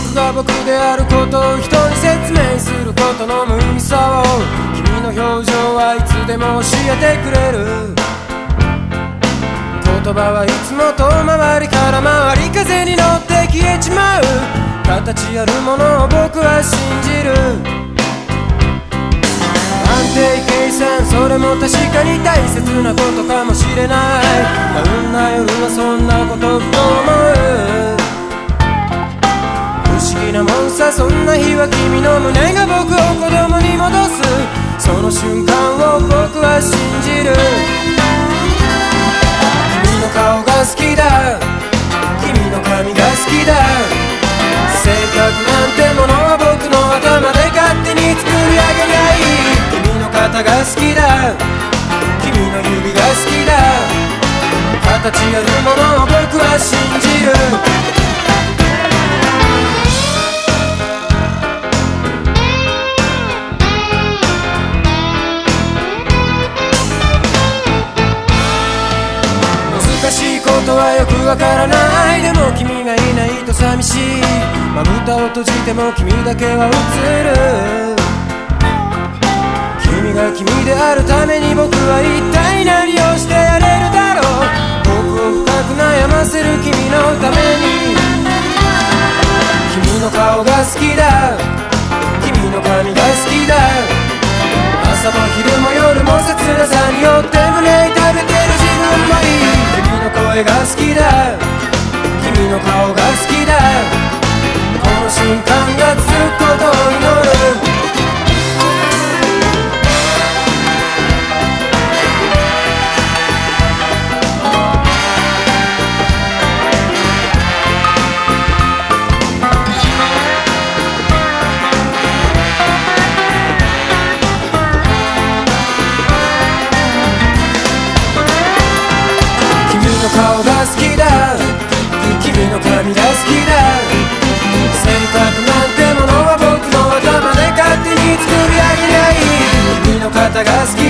僕が僕であることを人に説明することの無意味さを君の表情はいつでも教えてくれる。言葉はいつも遠回りから回り風に乗って消えちまう。形あるものを僕は信じる。安定計算それも確かに大切なことかもしれない。ダウンな夜はそんなことふとは君の胸が僕を子供に戻す。その瞬間を僕は信じる。君の顔が好きだ。君の髪が好きだ。性格なんてものは僕の頭で勝手に作り上げりゃい。君の肩が好きだ。君の指が好きだ。形あることはよくわからない。でも君がいないと寂しい。まぶたを閉じても君だけは映る。君が君であるために僕は一体何をしてやれるだろう。僕を深く悩ませる君のために。君の顔が好きだ。君の声が好きだ？君の顔が好きだ。この瞬間が続くことを祈る。顔が好きだ。君の髪が好きだ。洗濯なんてものは僕の頭で勝手に作り上げりゃいい。君の肩が好き。